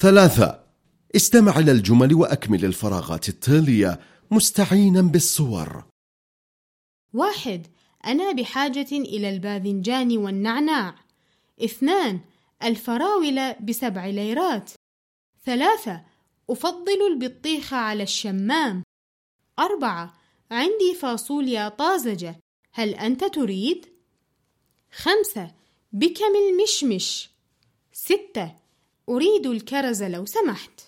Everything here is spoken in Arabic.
ثلاثة. استمع إلى الجمل وأكمل الفراغات التالية مستعينا بالصور. واحد. أنا بحاجة إلى الباذنجان والنعناع. اثنان. الفراولة بسبع ليرات. ثلاثة. أفضل البطيخ على الشمام. أربعة. عندي فاصوليا طازجة. هل أنت تريد؟ خمسة. بكم المشمش؟ ستة. أريد الكرز لو سمحت.